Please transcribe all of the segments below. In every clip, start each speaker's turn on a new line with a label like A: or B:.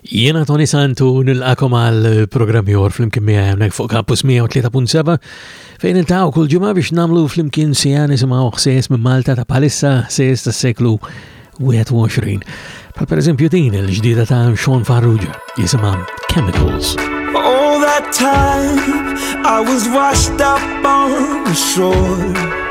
A: Jiena Tony Santu nilqakom għal programm ieħor flimkien miegħi hawnhekk fuq Campus 103.7 fejn iltaqgħu kull ġimgħa biex nagħmlu flimkien sija nisimgħu ħsies minn Malta ta' bħalissa ħsies tas-seklu 21. Bħal pereżempju din il-ġdida ta' Sean Farrugia jisimha Chemicals.
B: All that time I was washed up on the shore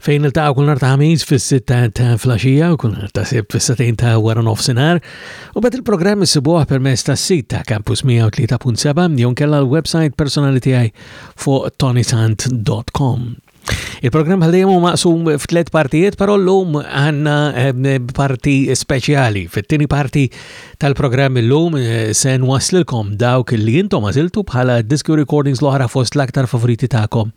A: fejn niltaqgħu kull nhar ta' ħamis fis-sitta ta' flaxija u kull nhar ta' sibt fis-satin ta' wara nofsinhar. U bad il-programm issibuh permezz tas-sit ta' Campus 103.7 jew kella l-website personali tiegħi fuq tonisant.com. Il-programm ħallejjem u maqsum f'tliet partijiet, però llum għandna eh, parti speċjali. Fit-tieni parti tal-programm illum eh, se nwaslilkom dawk li intom għażiltu bħala diski recordings l-oħra fost l-aktar favoriti tagħkom.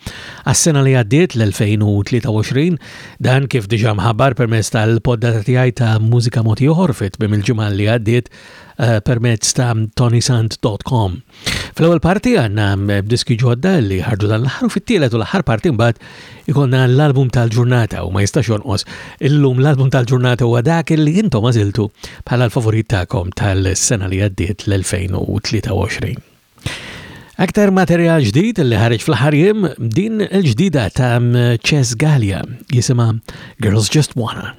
A: Għas-sena li għaddiet l-2023 dan kif diġà mħabbar permezz tal-poddata tiegħi ta' mużika moti oħor fit bim il-ġimgħa li għaddiet eh, permezz ta' tonysant.com. Fl-ewwel parti għandna eh, diski ġodda li ħarġu dan l-aħħar u fit-tielet u l-aħħar parti mbagħad ikonna l-album tal-ġurnata u ma jistax jonqos. Illum l-album tal-ġurnata huwa dak li intom għażiltu bħala l-favorit tagħkom tal-sena li għaddiet l-2023. Aktar materjal ġdid li ħareġ fl-aħħar jiem din il-ġdida ta' Chess Gallia jisimha Girls Just Wanna.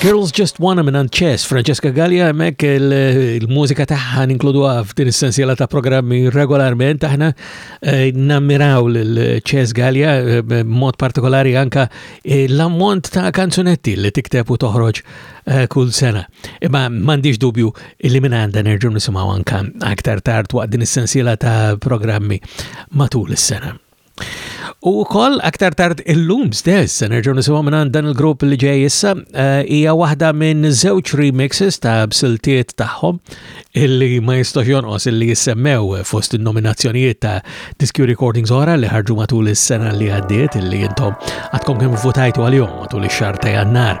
C: Girls Just Wanna
A: minn Chess, Francesca Gallia, mek il-mużika taħħa ninkludu għaf din essenzjala ta' programmi regolarment, aħna eh, nammiraw l-Chess Gallia, eh, mod partikolari anka eh, l-ammont ta' kanzunetti li tikteb u toħroġ kull sena. Imma mandiġ dubju illi minn għandha nerġgħu nisimgħu anka aktar tard waqt din is-sensiela ta' programmi matul is-sena. U wkoll aktar tard illum stess se nerġgħu nisimgħu minn dan il-grupp li ġej issa eh, hija waħda minn żewġ remixes ta' bsiltiet tagħhom illi ma jistax jonqos illi jissemmew fost in-nominazzjonijiet ta' Discu Recordings ora li ħarġu matul is-sena li għaddiet illi intom għadkom kemm votajtu għalihom matul ix-xahar ta' Jannar.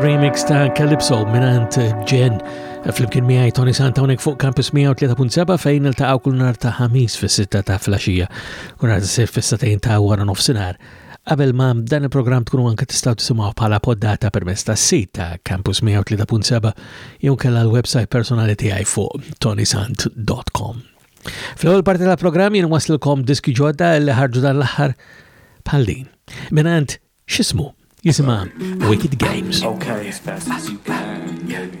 A: remix ta' Calypso minant Jen fl-imkien miħaj Tony Santa unek fuq Campus 103.7 fejn il-taqaw kull nar ta' ħamis fis-sitta ta' flasġija. Kull nar ta' sir fis-satajn ta' wara nofsinar. sinar Qabel ma dan il-programm tkunu anke tistgħu tisimgħu bħala poddata permezz tas-sit ta' Campus 103.7 jew kellha l-website personali tiegħi fuq tonisant.com. Fl-ewwel parti tal-programm jien waslilkom diski ġodda li ħarġu dan l-aħħar bħal din. Minant x'ismu jisimha Wicked Games.
D: Okay, as fast as you can, baby.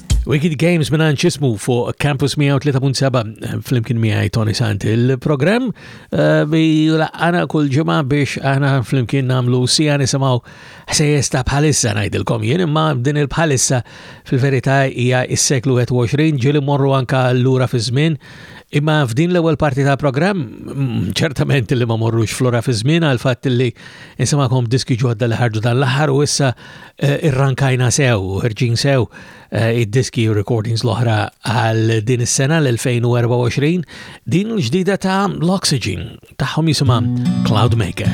A: Wicked Games minn ċismu fuq Campus 103.7 fl-imkien miħaj Tony Sant. Il-programm eh, bi laqqana kull ġimgħa biex aħna fl-imkien namlu sija nisimgħu ħsejjes ta' bħalissa ngħidilkom jien imma din il-bħalissa fil-verità hija s-seklu 21 ġieli morru anka lura fi żmien Imma f'din l-ewwel parti ta' programm mm, ċertament li ma morrux flora fi żmien għal fatt li nisimakom diski ġodda li ħarġu dan l-aħħar u issa Eh, irrankajna sew u ħerġin sew eh, id-diski u recordings l-oħra għal din is-sena l-2024 din l-ġdida ta' l-Oxygen tagħhom jisimha Cloudmaker.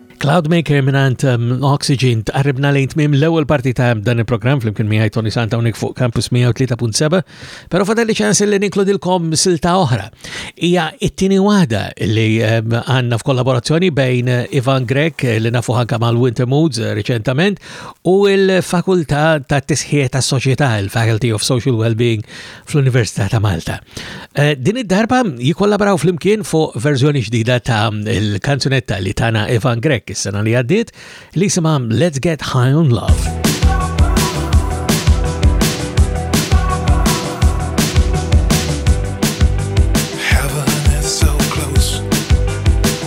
A: Cloudmaker minant um, Oxygen tqarribna lejn tmim l-ewwel parti ta' dan il-programm flimkien miegħi Tony Santa unik fuq Campus 103.7, però fadal li ċans li ninkludilkom silta oħra. Hija it-tieni waħda li um, għandna f'kollaborazzjoni bejn uh, Ivan Grek uh, li nafu ħanka mal-Winter Moods uh, reċentament u l-Fakultà ta' Tisħiet tas-Soċjetà, il-Faculty of Social Wellbeing fl-Università ta' Malta. Eh, din id-darba jikollaboraw fl-imkien fuq verżjoni ġdida ta' l-kanzunetta li tana Ivan Grek is-sena li għaddiet li jisimha Let's Get High on Love.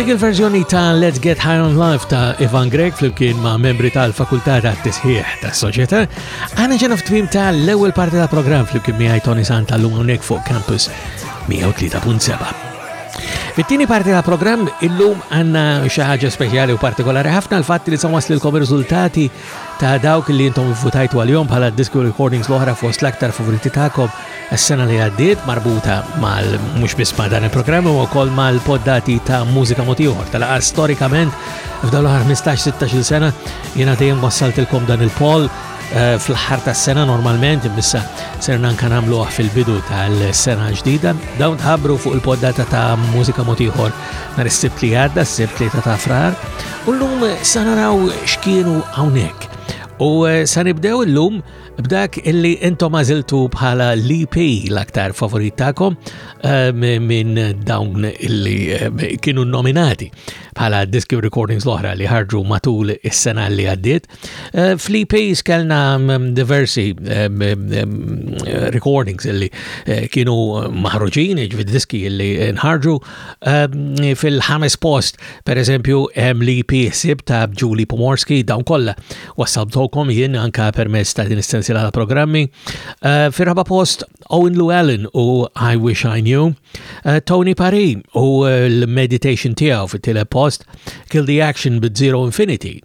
A: dik il-verżjoni ta' Let's Get High on Life ta' Ivan Greg flimkien ma' membri tal-Fakultà ta' Tisħiħ ta' Soċjetà, għana ġena f'twim ta' l-ewwel parti ta' programm flimkien miegħi Tony Santa l-lum hawnhekk fuq Campus 103.7. Fit-tieni parti ta' programm illum għandna xi ħaġa speċjali u partikolari ħafna l-fatt li se waslilkom riżultati ta' dawk li intom votajtu għalihom bħala disco recordings l-oħra fost l-aktar favoriti tagħkom s-sena li għaddiet marbuta mal mhux biss ma' dan il-programm u wkoll mal-poddati ta' mużika motiħor tal-aqqa storikament f'dawn l-aħħar 15-16 sena jiena dejjem wassaltilkom dan il-poll eh, fl-ħar tas sena normalment, bissa serna nkan għamluħ fil-bidu tal-sena ġdida. Dawn tħabru fuq il-poddata ta' mużika motiħor nar s-sibt li għadda, s-sibt li ta' frar. U llum sa naraw x'kienu hawnhekk. U sa nibdew illum b'dak illi intom għażiltu bħala l-EP l-aktar favorit tagħkom eh, minn dawn illi eh, kienu nominati bħala diski recordings l-oħra li ħarġu matul is-sena li għaddiet. Eh, Fl-EPs kellna mm, diversi eh, mm, mm, recordings li eh, kienu maħruġin, ġvid diski li nħarġu fil-ħames post, per eżempju, hemm l-EP sib ta' Julie Pomorski, dawn kollha wassabtolkom jien anka permezz ta' din istensila ta' programmi. Fir-raba post Owen Llewellyn u I Wish I Knew, Tony Parry u l-meditation tiegħu fit-tile post, Kill the Action bit Zero Infinity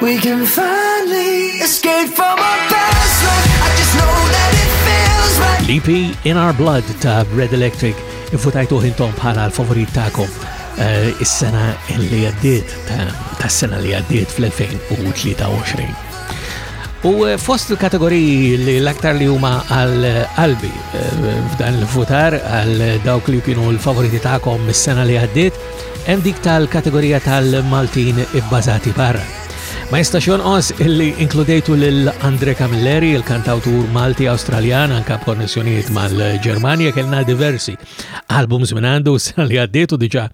E: We can finally escape from our past life. I just know that it feels right.
A: L-EP In Our Blood ta' Red Electric infutajtu intom bħala l-favorit ta'kom eh, is-sena li għaddiet ta' sena li għaddiet fl-2023. U eh, fost il-kategoriji li l-aktar li huma għal qalbi eh, f'dan l-futar għal dawk li kienu l-favoriti ta'kom mis-sena li għaddiet Hemm dik tal-kategorija tal-Maltin ibbażati barra. Ma jistax jonqos illi inkludejtu lil Andre Camilleri, il-kantawtur Malti Awstraljan, anka b'konnessjonijiet mal-Ġermanja, kellna diversi albums minn għandu li għaddietu diġa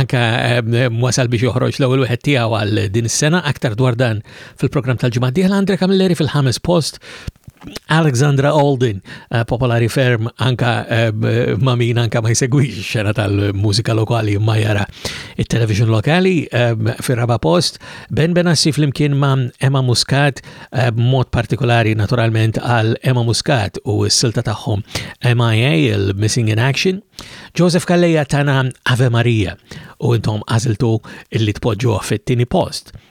A: anka eh, wasal biex joħroġ l-ewwel wieħed tiegħu għal din is-sena aktar dwar dan Fil-programm tal-ġimgħa d-dieħla Andre Camilleri fil-ħames post Alexandra Alden, eh, popolari ferm anka eh, ma' min anka ma' jsegwix xena tal-mużika lokali ma' jara il-television lokali eh, fil-raba post, Ben Benassi fl-imkien ma' Emma Muscat, mod partikolari naturalment għal Emma Muscat u s-silta tagħhom MIA, il-Missing in Action, Joseph Kalleja tana Ave Maria u intom għaziltu illi tpoġġuh fit-tieni post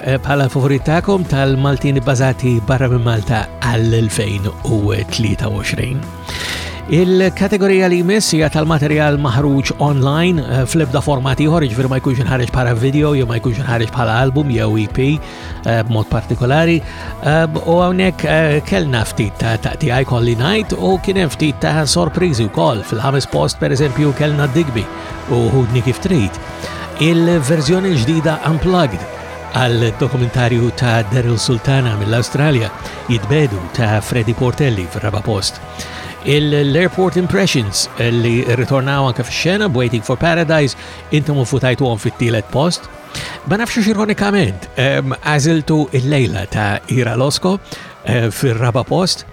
A: Eh, bħala l-favorit ta'kom tal-Maltin bazati barra minn Malta għall-2023. Il-kategorija li jmiss hija tal-materjal maħruġ online eh, fl-ebda format ieħor, jiġifieri ma jkunx inħareġ bħala video jew ma jkunx inħareġ bħala album jew EP eh, b'mod partikolari. U hawnhekk kellna ftit ta' taqtijaj kolli ngħid u kien hemm ftit ta' sorpriżi wkoll fil-ħames post pereżempju kellna Digby u ħudni kif trid, il-verżjoni l-ġdida unplugged għal dokumentarju ta' Daryl Sultana mill-Awstralja jitbedu ta' Freddy Portelli fir-raba' post. Il-Airport Impressions li ritornaw anke fix-xena b'Waiting for Paradise intom u futajtuhom fit-tielet post. Ma nafx ironikament għażiltu il-lejla ta' Ira Losko eh, fir-raba' post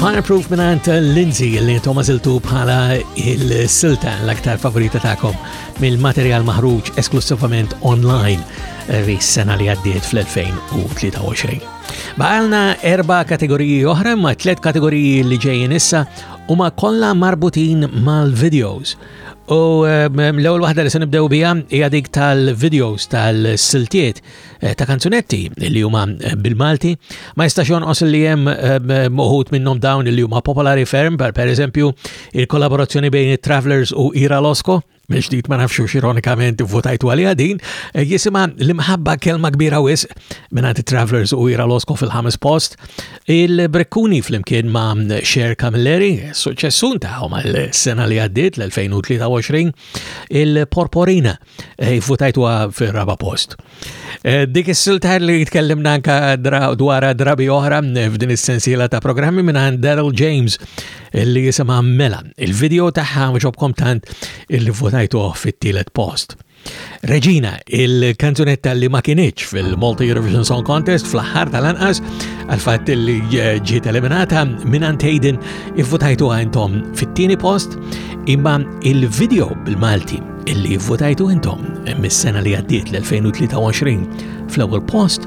A: Fireproof minant Lindsay li Thomas il-tu bħala il-silta l-aktar favorita ta'kom mill-materjal maħruġ esklusivament online eh, ris sena li għaddiet fl-2023. Baqalna erba kategoriji oħra ma tlet kategoriji li ġejjin issa u ma kollha marbutin mal-videos. U ehm, l-ewwel waħda li se nibdew biha hija dik tal-videos tal-siltiet eh, ta' kanzunetti li huma eh, bil-Malti. Ma jistax jonqos li hemm ehm, moħut minnhom dawn li huma popolari ferm, per eżempju il-kollaborazzjoni bejn it-Travelers u Ira Losco minn ġdid ma nafxu ironikament votajtu għalija din, eh, jisima l-imħabba kelma kbira wisq minn Travelers u Ira Losco fil-ħames post, Il-Brekkuni flimkien ma' Cher Camilleri, suċessun tagħhom għal sena li għaddiet l-2023, il-Porporina eh, votajtuha fir-raba post. Eh, dik is-siltar li jitkellimna anka dwar drabi oħra eh, f'din is-sensiela ta' programmi minn Daryl James li jisimha Mela. Il-video tagħha ġobkom tant il-votajtuh fit-tielet post. Regina, il-kanzunetta li ma kienieċ fil-Malta Eurovision Song Contest fl-ħar tal-anqas, għal-fat li eh, ġiet eliminata minn Hayden ivvutajtu għantom fit-tieni post, imma il-video bil-Malti illi votajtu intom mis-sena li għaddiet l-2023 fl-ewwel post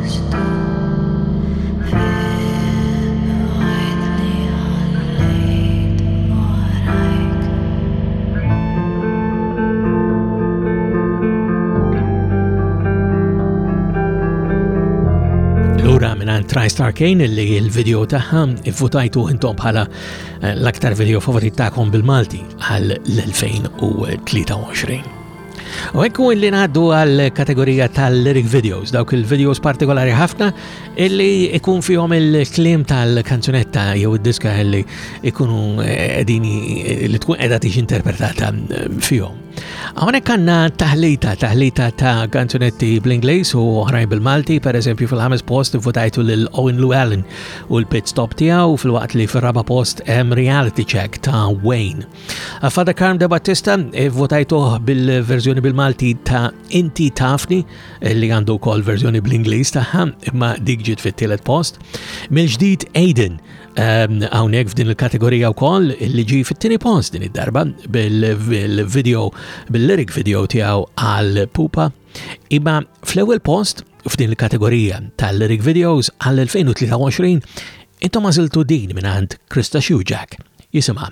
A: TriStar Kane li il-video taħħa votajtu intom bħala eh, l-aktar video favorit taħħom bil-Malti għal l-2023. U ekku illi ngħaddu għal kategorija tal-lyric videos, dawk il-videos partikolari ħafna illi ikun fihom il-klim tal-kanzunetta jew id-diska illi ikunu edini eh, li tkun edha tix interpretata eh, fihom. Għonek għanna taħlita, taħlita ta' kanzunetti bl-Inglis u oħrajn bil-Malti, per eżempju fil-ħames post votajtu l-Owen Llewellyn u l-pit stop tijaw fil-waqt li fil-raba post em reality check ta' Wayne. Fada Karm de Battista eh, votajtuh bil-verżjoni bil-Malti ta' Inti Tafni eh, li għandu kol verżjoni bl-Ingliż tagħha imma dik ġiet fit-tielet post. Mill-ġdid Aiden ehm, hawnhekk f'din il-kategorija wkoll li ġi fit-tieni post din id-darba bil-video bil-lyric video tiegħu għal Pupa imma fl-ewwel post f'din il-kategorija tal-lyric videos għal 2023 intom għażiltu din minn għand Krista Shujak jisimha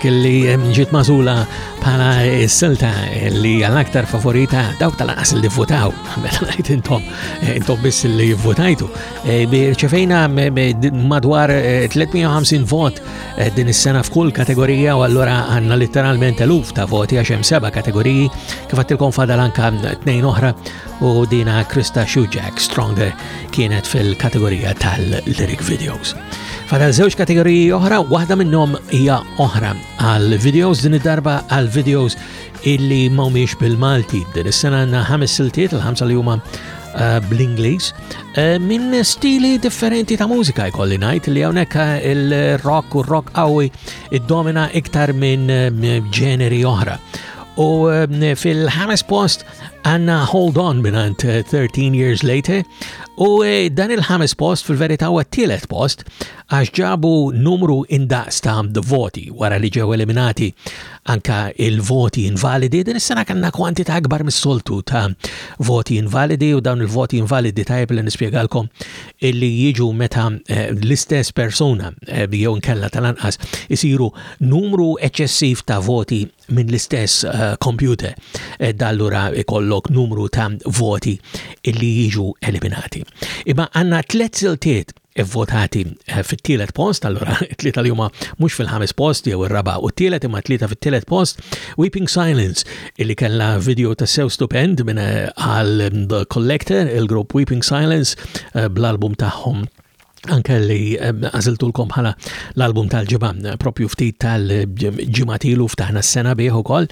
A: kelli ġiet mażula bħala s-silta li għal-aktar favorita dawk tal-qas li votaw, meta ngħid intom, eh, intom biss li votajtu. Eh, Ċefejna madwar 350 eh, vot din is-sena f'kull kategorija u allura għandna literalment eluf ta' voti għax hemm seba' kategoriji kif għattilkom fadal anka tnejn oħra u dina Krista Shujak Stronger kienet fil-kategorija tal-lyric videos. Fada żewġ kategoriji oħra, waħda minnhom hija oħra għal videos din id-darba għal videos illi mhumiex bil-Malti. Din is-sena għandna ħames siltiet il-ħamsa li huma eh, bl-Ingliż eh, minn stili differenti ta' mużika jkolli ngħid li hawnhekk eh, il-rock u rock qawwi iddomina iktar minn ġeneri oħra. U fil-ħames post għanna Hold On minant 13 eh, Years Later u eh, dan il-ħames post fil-verita u għattilet post għax ġabu numru indaqs ta' voti wara li ġew eliminati anka il-voti invalidi din is-sena kanna kwantita akbar mis-soltu ta' voti invalidi u dawn il-voti invalidi ta' li nispjegalkom illi jiġu meta eh, l-istess persuna jew nkella tal-anqas isiru numru eċessiv ta' voti minn l-istess kompjuter eh, dallura ikollok numru ta' voti illi jiġu eliminati. Imma għanna tlet siltiet votati eh, fit-tielet post, allora tlieta li huma mhux fil-ħames post jew ir-raba' u t-tielet imma tlieta fit-tielet post, Weeping Silence illi kellha video ta' sew stupend minn eh, għal The Collector, il-grupp Weeping Silence bl-album tagħhom anke li għaziltulkom bħala l-album tal-ġimgħa propju ftit tal-ġimgħa tilu ftaħna s-sena bih ukoll.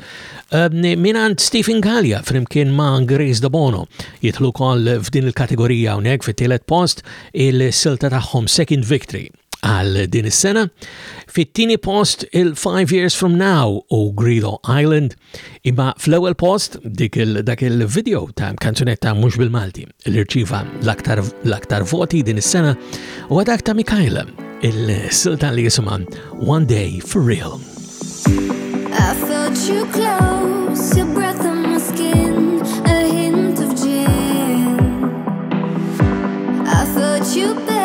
A: Minant Stephen Gallia flimkien ma' Grace Dabono jitlu kol f'din il-kategorija hawnhekk fit-tielet post il-silta tagħhom Second Victory għal din is-sena. Fit-tieni post il-Five Years From Now u Grido Island Imma fl-ewwel post dik dak il-video ta' kanzunetta mhux bil-Malti li rċiva l-aktar voti din is-sena u dak ta' Mikajla il-silta li jisimha One Day for Real.
C: I felt you close, your breath on my skin, a hint of gin. I felt you
A: back.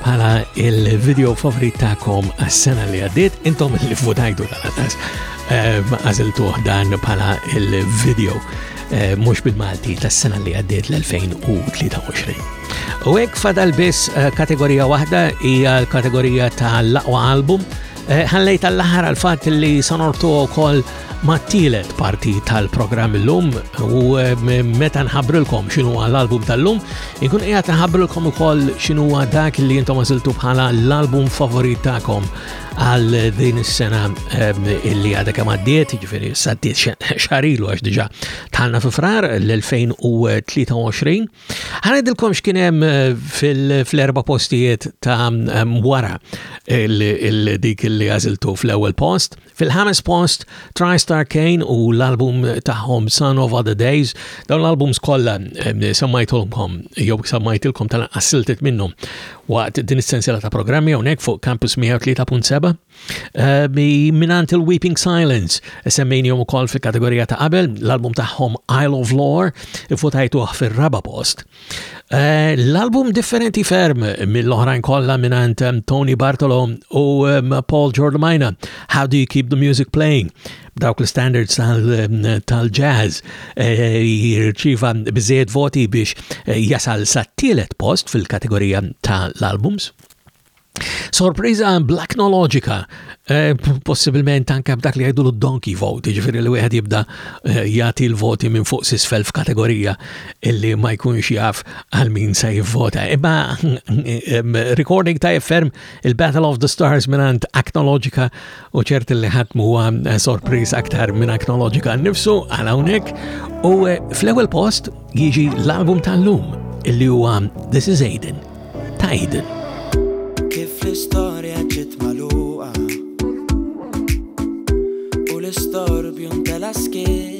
A: bħala il-video favorit ta'kom għas-sena li għaddit, intom li votajtu tal-għatas ehm, għaziltu dan bħala il-video eh, mux bil-Malti tas-sena li għaddit l-2023. U hekk fadal biss eh, kategorija waħda hija l-kategorija tal-laqwa album. Eh, ħallejt tal-laħar għal-fat li sonortu u koll mat-tielet parti tal-programm illum u eh, meta nħabrilkom xinu l-album tal-lum, inkun qiegħed nħabrilkom ukoll xinu dak li intom għażiltu bħala l-album favorit tagħkom għal din is-sena eh, illi għadha kemm għaddiet, jiġifieri saddiet xarilu għax diġà tħallna fi frar l-2023. Ħanedilkom x'kien hemm eh, fil-erba' postijiet ta' wara il-dik li għażiltu fl-ewwel post, Fil-ħames post, TriStar Kane u l-album tagħhom Son of Other Days, dawn l-albums kollha eh, semmajtulkom jew semmajtilkom tal assiltet minnhom waqt din is-sensiela ta' programmi hawnhekk fuq Campus 103.7 eh, minant il-Weeping Silence semmejnihom ukoll fil-kategorija ta' qabel l-album tagħhom Isle of Lore ifutajtuh fir-raba post. Eh, l-album differenti ferm mill-oħrajn kollha mingħand eh, Tony Bartolo u eh, Paul Giordamina, How Do You Keep the Music Playing? Dawk l-standards tal-jazz jirċiva biżejjed voti biex jasal sa tielet post fil-kategorija tal-albums. Sorpriża blacknoloġika, eh, possibilment anke b'dak li jgħidu l-donkey vote, ġifiri li wieħed jibda eh, jagħti l-voti minn fuq sisfel f'kategorija illi ma jkunx jaf għal min se jivvota. Imma eh, recording ta' ferm il-Battle of the Stars minant Acnologika u ċert li ħadd huwa eh, sorpriż aktar minn Acnologica nnifsu għal hawnhekk u eh, fl-ewwel post jiġi l-album tal-lum illi huwa This is Aiden ta' Aiden.
E: Kif l-istorja ġiet magħluqa u l-istorbju ntela skien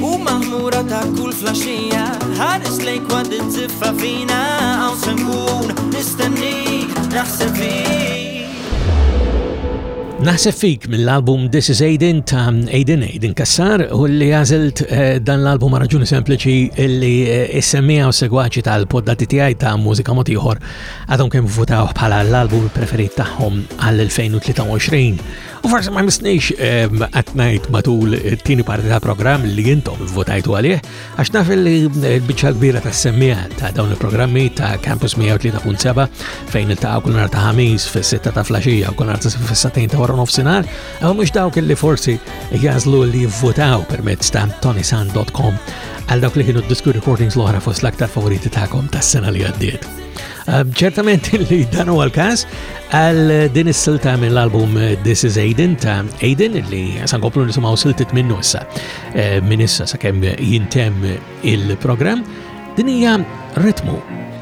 E: U maħmura ta' kull flaxija Ħares lejk wad izziffa fina Għaw se nkun nistennik naħseb fik
A: Naħseb fik mill-album This is Aiden ta' Aiden Aiden Kassar u li għazilt eh, dan l-album raġuni sempliċi li eh, issemmija u segwaċi tal-poddati tiegħi ta' mużika motiħor għadhom kemm votaw bħala l-album preferit tagħhom għal-2023 U forse ma nisnix għatnajt matul tini parti ta' program li jintom votajtu għalih, għax naf li eh, bicċa kbira ta' semmija ta' dawn il-programmi ta' Campus 103.7 fejn il-ta' kull nar ta' ħamis fis sitta ta' flasġija u kull nar ta' fis-satajn ta' warra nofsinar, għaw mux dawk li forsi jazlu li votaw permezz ta' tonisan.com għal dawk li kienu disku recordings l-oħra fost l-aktar favoriti ta'kom tas-sena li għaddiet. Ehm, ċertament li dan huwa l-każ għal din is-silta mill-album eh, This is Aiden ta' Aiden li san koplu nisimgħu siltit minnu issa eh, minn issa sakemm jintemm il-programm din hija ritmu.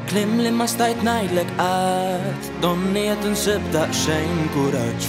E: Klim li ma stajt
A: ngħidlek qatt, donni qed insib daqsxejn kuraġġ.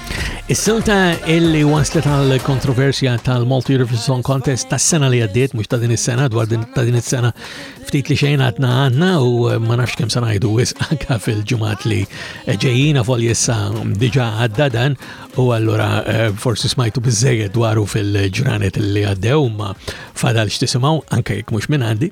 A: Is-silta illi waslet għal kontroversja tal-Multi Eurovision Song Contest tas sena li għaddiet, mux ta' din is-sena, dwar ta' din is-sena ftit li xejn għadna għanna u eh, ma nafx kem sanajdu wis anka fil-ġumat li ġejjina fol jessa diġa għadda dan u għallura eh, forsi smajtu bizzejed dwaru fil-ġranet li għaddew ma fadal xtisimaw anka jek mux minn għandi.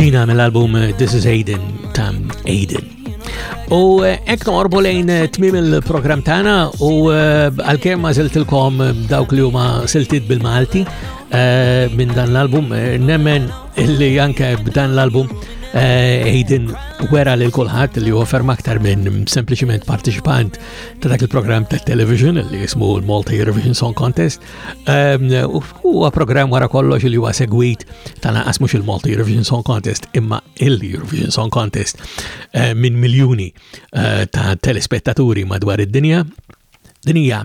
A: Regina mill-album This is Aiden ta' Aiden. U eh, ek norbu lejn eh, tmim il-program tana u eh, għal-kem ma ziltilkom dawk li huma siltit bil-Malti minn dan l-album nemmen Illi anke b'dan l-album eh, Aiden wera lil kulħadd li huwa ferm aktar minn sempliċiment partiċipant ta' dak il-programm ta' television li jismu l-Malta Eurovision Song Contest. Ehm, huwa programm wara kollox li huwa segwit ta' naqas mhux il-Malta Eurovision Song Contest imma il-Eurovision Song Contest eh, minn miljuni eh, ta' telespettaturi madwar id-dinja. Dinija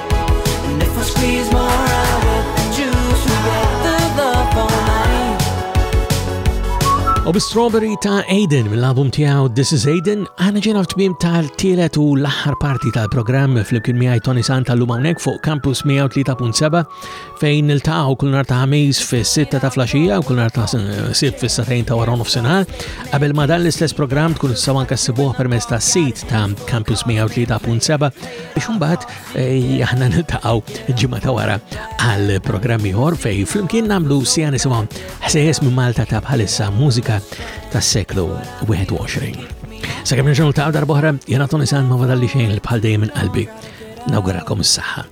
A: U bi-strawberry ta' Aiden mill-album tijaw This is Aiden, għana ġena f'tmim tal-tielet u l-aħħar parti tal-programm fl-imkien miegħi Tony Santa l-lum hawnhekk fuq Campus 103.7 fejn niltaqgħu kull nhar ta' ħamis fis-sitta ta' flaxija u kull nhar ta' sib fis-satejn ta' wara nofsinhar. Qabel ma dan l-istess programm tkun issa anke ssibuh permezz tas-sit ta' Campus 103.7 biex imbagħad eh, aħna niltaqgħu ġimgħa ta' wara għal programm ieħor fejn flimkien nagħmlu sija nisimgħu ħsejjes minn Malta ta' bħalissa mużika tas-seklu 21. Sakemm nġenu ta' darbohra, jena Tony San ma fadalli xejn l-bħal dejjem qalbi. Nawguralkom s-saħħa.